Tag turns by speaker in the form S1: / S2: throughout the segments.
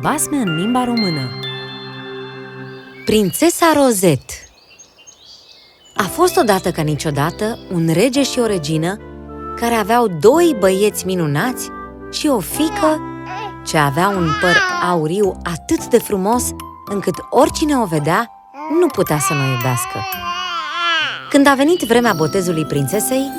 S1: Basme în limba română. Prințesa Rozet. A fost odată ca niciodată un rege și o regină care aveau doi băieți minunați și o fică ce avea un păr auriu atât de frumos încât oricine o vedea nu putea să nu o iubească. Când a venit vremea botezului prințesei,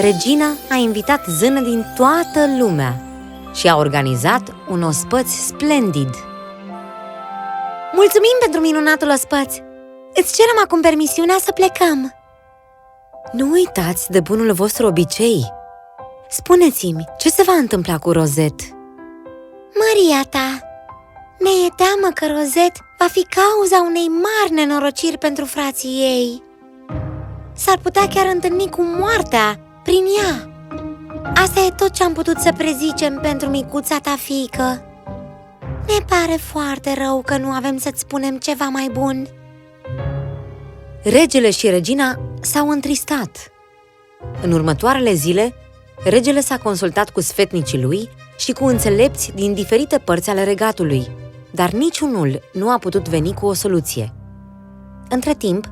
S1: regina a invitat zâne din toată lumea și a organizat un ospăț splendid.
S2: Mulțumim pentru minunatul ospăț! Îți cerem acum permisiunea să plecăm!
S1: Nu uitați de bunul vostru obicei! Spuneți-mi, ce se va întâmpla cu Rozet?
S2: Maria ta, ne e teamă că Rozet va fi cauza unei mari nenorociri pentru frații ei. S-ar putea chiar întâlni cu moartea prin ea. Asta e tot ce am putut să prezicem pentru micuța ta fică. Ne pare foarte rău că nu avem să-ți spunem ceva mai bun.
S1: Regele și regina s-au întristat. În următoarele zile, regele s-a consultat cu sfetnicii lui și cu înțelepți din diferite părți ale regatului, dar niciunul nu a putut veni cu o soluție. Între timp,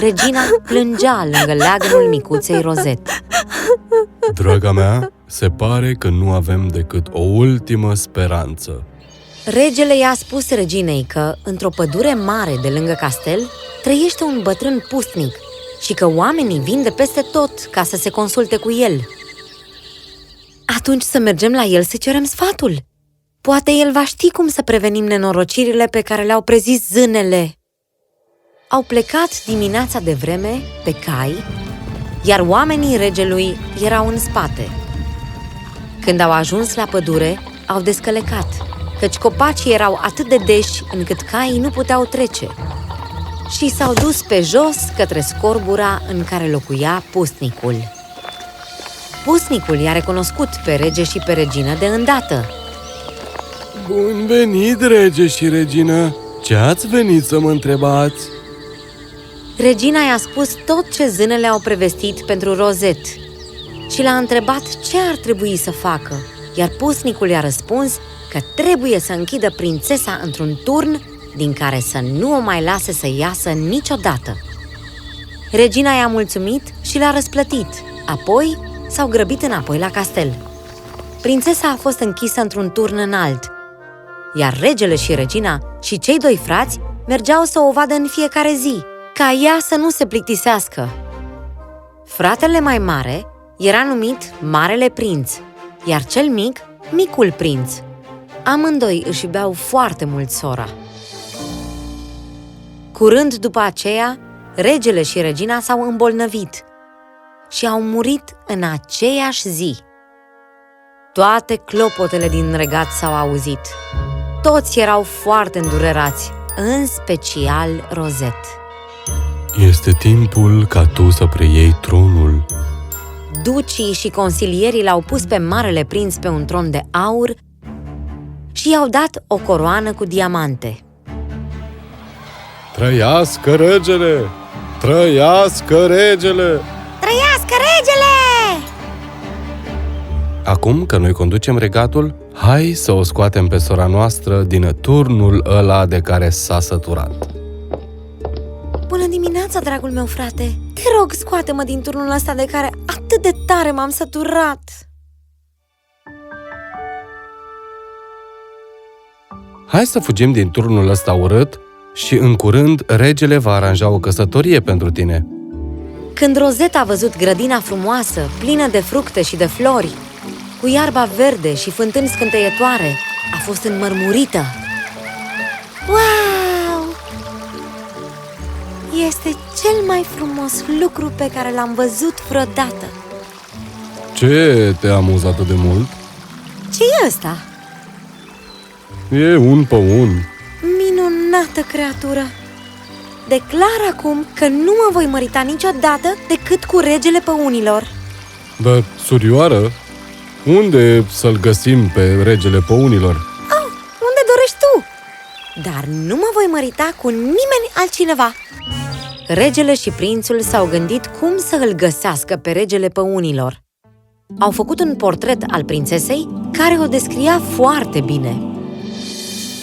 S1: regina plângea lângă leagănul micuței Rozet.
S3: Draga mea, se pare că nu avem decât o ultimă speranță.
S1: Regele i-a spus reginei că, într-o pădure mare de lângă castel, trăiește un bătrân pustnic și că oamenii vin de peste tot ca să se consulte cu el. Atunci să mergem la el să cerem sfatul. Poate el va ști cum să prevenim nenorocirile pe care le-au prezis zânele. Au plecat dimineața de vreme pe cai, iar oamenii regelui erau în spate. Când au ajuns la pădure, au descălecat, căci copacii erau atât de deși încât caii nu puteau trece. Și s-au dus pe jos către scorbura în care locuia pustnicul. Pusnicul i-a recunoscut pe rege și pe regină de îndată.
S3: Bun venit, rege și regină! Ce ați venit să mă întrebați?
S1: Regina i-a spus tot ce zânele au prevestit pentru Rozet și l-a întrebat ce ar trebui să facă, iar pusnicul i-a răspuns că trebuie să închidă prințesa într-un turn din care să nu o mai lase să iasă niciodată. Regina i-a mulțumit și l-a răsplătit, apoi s-au grăbit înapoi la castel. Prințesa a fost închisă într-un turn înalt, iar regele și regina și cei doi frați mergeau să o vadă în fiecare zi, ca ea să nu se plictisească. Fratele mai mare era numit Marele Prinț, iar cel mic, Micul Prinț. Amândoi își iubeau foarte mult sora. Curând după aceea, regele și regina s-au îmbolnăvit și au murit în aceeași zi. Toate clopotele din regat s-au auzit. Toți erau foarte îndurerați, în special Rozet.
S3: Este timpul ca tu să preiei tronul.
S1: Ducii și consilierii l-au pus pe Marele Prinț pe un tron de aur și i-au dat o coroană cu diamante.
S3: Trăiască regele! Trăiască regele!
S2: Trăiască regele!
S3: Acum că noi conducem regatul, hai să o scoatem pe sora noastră din turnul ăla de care s-a săturat.
S2: Bună dimineața, dragul meu frate! Te rog, scoate-mă din turnul ăsta de care atât de tare m-am săturat!
S3: Hai să fugim din turnul ăsta urât și în curând regele va aranja o căsătorie pentru tine.
S1: Când Rozeta a văzut grădina frumoasă, plină de fructe și de flori, cu iarba verde și fântâni scânteietoare, a fost înmărmurită.
S2: Wow! Este cel mai frumos lucru pe care l-am văzut vreodată!
S3: Ce te-a amuzat atât de mult?
S2: ce e ăsta?
S3: E un păun.
S2: Minunată creatură! Declar acum că nu mă voi mărita niciodată decât cu regele păunilor.
S3: Dar, surioară, unde să-l găsim pe regele păunilor?
S2: Oh, unde dorești tu? Dar nu mă voi mărita cu nimeni altcineva.
S1: Regele și prințul s-au gândit cum să îl găsească pe regele păunilor. Au făcut un portret al prințesei care o descria foarte bine.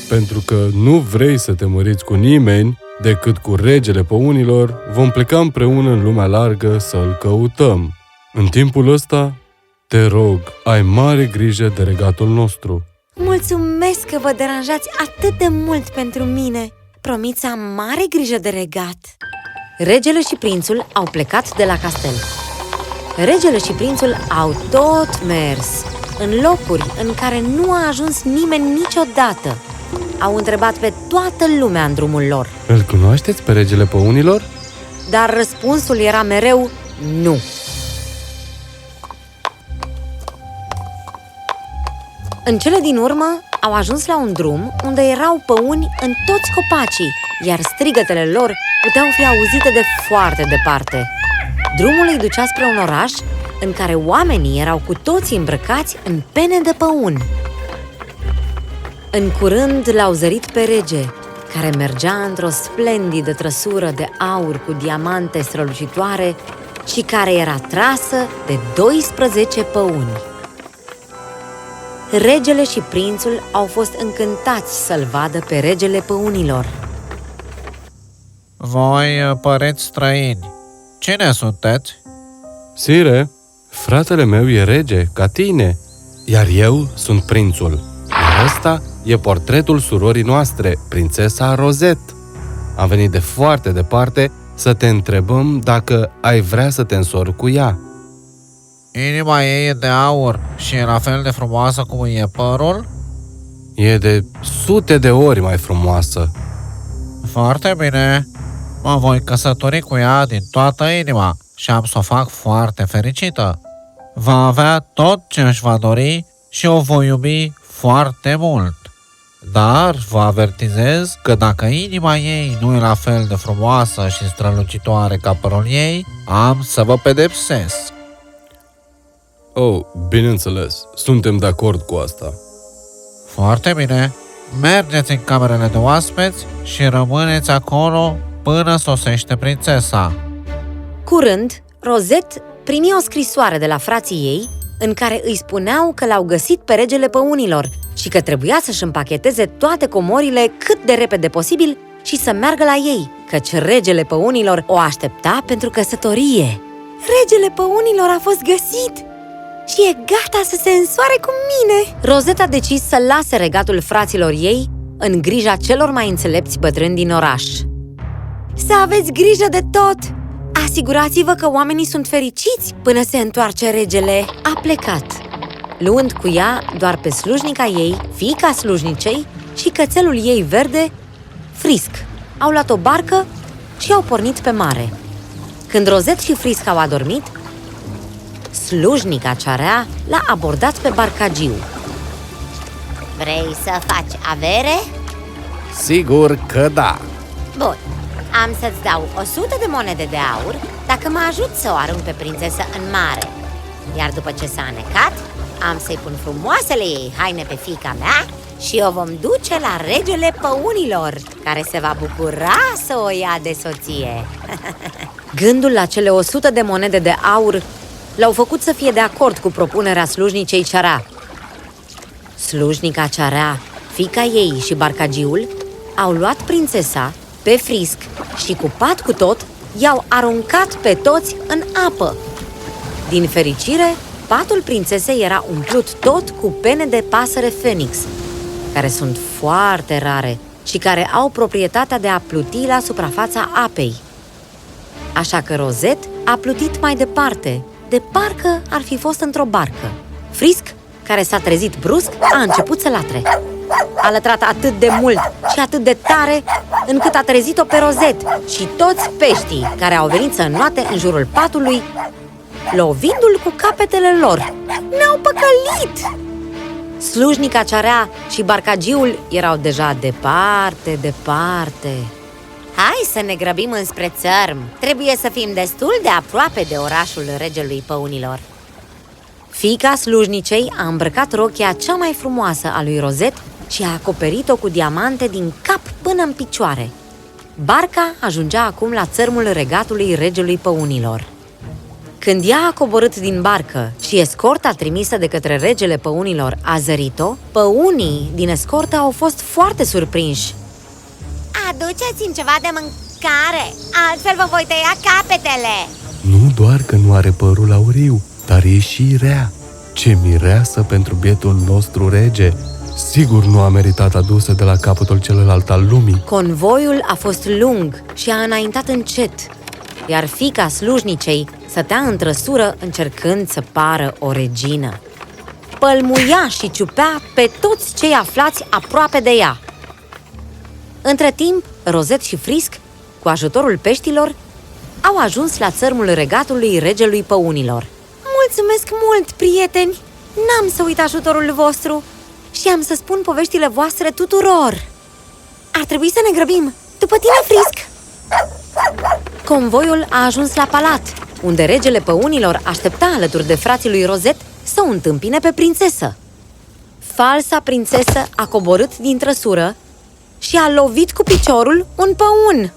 S3: pentru că nu vrei să te măriți cu nimeni decât cu regele păunilor, vom pleca împreună în lumea largă să-l căutăm. În timpul ăsta, te rog, ai mare grijă de regatul nostru.
S2: Mulțumesc că vă deranjați atât de mult pentru mine! Promit să am mare grijă de regat!
S1: Regele și prințul au plecat de la castel. Regele și prințul au tot mers, în locuri în care nu a ajuns nimeni niciodată. Au întrebat pe toată lumea în drumul lor,
S3: Îl cunoașteți pe regele păunilor?
S1: dar răspunsul era mereu nu. În cele din urmă, au ajuns la un drum unde erau păuni în toți copacii, iar strigătele lor puteau fi auzite de foarte departe. Drumul îi ducea spre un oraș în care oamenii erau cu toții îmbrăcați în pene de păun. În curând l-au zărit pe rege, care mergea într-o splendidă trăsură de aur cu diamante strălucitoare și care era trasă de 12 păuni. Regele și prințul au fost încântați să-l vadă pe regele păunilor.
S4: Voi, păreți străini, cine sunteți?
S3: Sire, fratele meu e rege, ca tine, iar eu sunt prințul. Iar ăsta e portretul surorii noastre, prințesa Rozet. Am venit de foarte departe să te întrebăm dacă ai vrea să te însori cu ea.
S4: Inima ei e de aur și e la fel de frumoasă cum e părul?
S3: E de sute de ori mai frumoasă.
S4: Foarte bine. Mă voi căsători cu ea din toată inima și am să o fac foarte fericită. Va avea tot ce își va dori și o voi iubi foarte mult. Dar vă avertizez că dacă inima ei nu e la fel de frumoasă și strălucitoare ca părul ei, am să vă pedepsesc.
S3: Oh, bineînțeles, suntem de acord cu asta.
S4: Foarte bine. Mergeți în camerele de oaspeți și rămâneți acolo până sosește prințesa.
S1: Curând, Rozet primi o scrisoare de la frații ei în care îi spuneau că l-au găsit pe regele păunilor și că trebuia să-și împacheteze toate comorile cât de repede posibil și să meargă la ei, căci regele păunilor o aștepta pentru căsătorie.
S2: Regele păunilor a fost găsit și e gata să se însoare cu mine!
S1: Rozet a decis să lase regatul fraților ei în grija celor mai înțelepți bătrâni din oraș.
S2: Să aveți grijă de tot! Asigurați-vă că oamenii sunt fericiți până se întoarce regele!
S1: A plecat, luând cu ea doar pe slujnica ei, fiica slujnicei și cățelul ei verde, Frisc. Au luat o barcă și au pornit pe mare. Când Rozet și Frisc au adormit, slujnica cea rea l-a abordat pe barcagiu.
S2: Vrei să faci avere?
S3: Sigur că da.
S2: Bun, am să-ți dau 100 de monede de aur dacă mă ajut să o arunc pe prințesă în mare. Iar după ce s-a anecat, am să-i pun frumoasele ei haine pe fica mea și o vom duce la regele păunilor, care se va bucura să o ia de soție.
S1: Gândul la cele 100 de monede de aur l-au făcut să fie de acord cu propunerea slujnicei cearea. Slujnica cearea, fica ei și barcagiul au luat prințesa pe frisc și cu pat cu tot i-au aruncat pe toți în apă. Din fericire, patul prințesei era umplut tot cu pene de pasăre fenix, care sunt foarte rare și care au proprietatea de a pluti la suprafața apei. Așa că Rozet a plutit mai departe, de parcă ar fi fost într-o barcă. Frisc, care s-a trezit brusc, a început să latre. A lătrat atât de mult și atât de tare, încât a trezit-o pe Rozet și toți peștii care au venit să înnoate în jurul patului, lovindu-l cu capetele lor.
S2: Ne-au păcălit!
S1: Slujnica cearea și barcagiul erau deja departe, departe.
S2: Hai să ne grăbim înspre țărm. Trebuie să fim destul de aproape de orașul regelui păunilor.
S1: Fica slujnicei a îmbrăcat rochia cea mai frumoasă a lui Rozet și a acoperit-o cu diamante din cap până în picioare. Barca ajungea acum la țărmul regatului regelui păunilor. Când ea a coborât din barcă și escorta trimisă de către regele păunilor a zărit-o, păunii din escortă au fost foarte surprinși.
S2: Aduceți-mi ceva de mâncare, altfel vă voi tăia capetele
S3: Nu doar că nu are părul auriu, dar e și rea. Ce mireasă pentru bietul nostru rege! Sigur nu a meritat adusă de la capătul celălalt al lumii.
S1: Convoiul a fost lung și a înaintat încet, iar fica slujnicei stătea în trăsură încercând să pară o regină. Pălmuia și ciupea pe toți cei aflați aproape de ea. Între timp, Rozet și Frisc, cu ajutorul peștilor, au ajuns la țărmul regatului regelui păunilor.
S2: Mulțumesc mult, prieteni! N-am să uit ajutorul vostru și am să spun poveștile voastre tuturor Ar trebui să ne grăbim, după tine, Frisc!
S1: Convoiul a ajuns la palat, unde regele păunilor aștepta alături de frații lui Rozet să o întâmpine pe prințesă. Falsa prințesă a coborât din trăsură și a lovit cu piciorul un păun.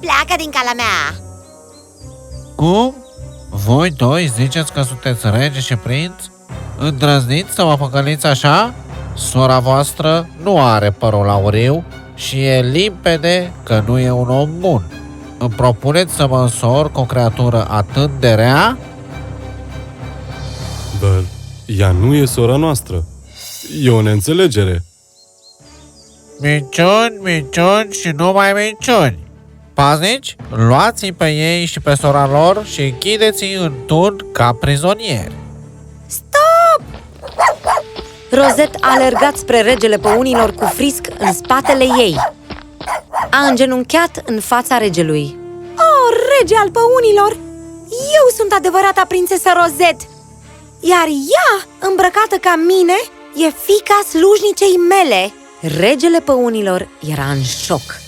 S2: Pleacă din calea mea!
S4: Cum? Voi doi ziceți că sunteți rege și prinț? Îndrăzniți să mă păcăliți așa? Sora voastră nu are părul auriu și e limpede că nu e un om bun. Îmi propuneți să mă însor cu o creatură atât de rea?
S3: Dar ea nu e sora noastră. E o neînțelegere.
S4: Minciuni, minciuni și numai minciuni. Paznici, luați-i pe ei și pe sora lor și închideți-i în tun ca prizonieri.
S1: Rozet a alergat spre regele păunilor cu frisc în spatele ei. A îngenunchiat în fața regelui.
S2: Oh, rege al păunilor! Eu sunt adevărata prințesă Rozet Iar ea, îmbrăcată ca mine, e fica slujnicei mele
S1: Regele păunilor era în șoc.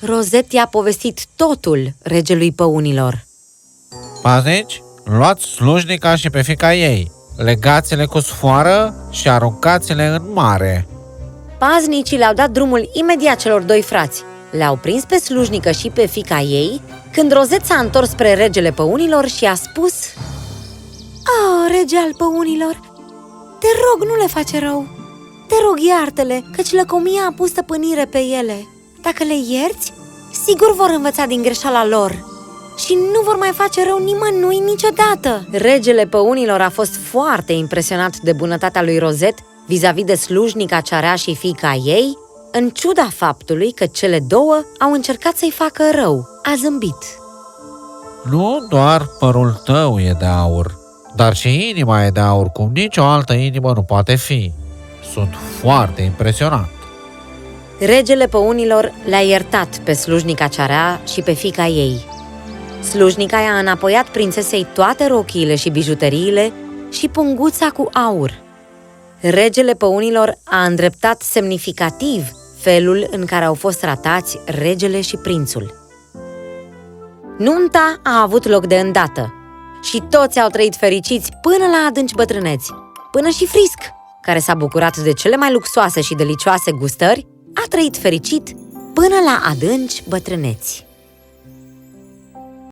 S1: Rozet i-a povestit totul regelui păunilor.
S4: Paznici, luați slujnica și pe fica ei, legați-le cu sfoară și aruncați-le în mare.
S1: Paznicii le-au dat drumul imediat celor doi frați. Le-au prins pe slujnică și pe fica ei, când Rozet s-a întors spre regele păunilor și a spus
S2: Oh, rege al păunilor, te rog, nu le face rău Te rog, iartă-le, căci lăcomia a pus stăpânire pe ele Dacă le ierți, sigur vor învăța din greșeala lor Și nu vor mai face rău nimănui niciodată
S1: Regele păunilor a fost foarte impresionat de bunătatea lui Rozet vis-a-vis de slujnica cearea și fica ei, în ciuda faptului că cele două au încercat să-i facă rău. A zâmbit.
S4: Nu doar părul tău e de aur, dar și inima e de aur, cum nicio altă inimă nu poate fi. Sunt foarte impresionat.
S1: Regele păunilor le-a iertat pe slujnica cearea și pe fica ei. Slujnica i-a înapoiat prințesei toate rochiile și bijuteriile și punguța cu aur. Regele păunilor a îndreptat semnificativ felul în care au fost tratați regele și prințul. Nunta a avut loc de îndată și toți au trăit fericiți până la adânci bătrâneți, până și Frisc, care s-a bucurat de cele mai luxoase și delicioase gustări, a trăit fericit până la adânci bătrâneți.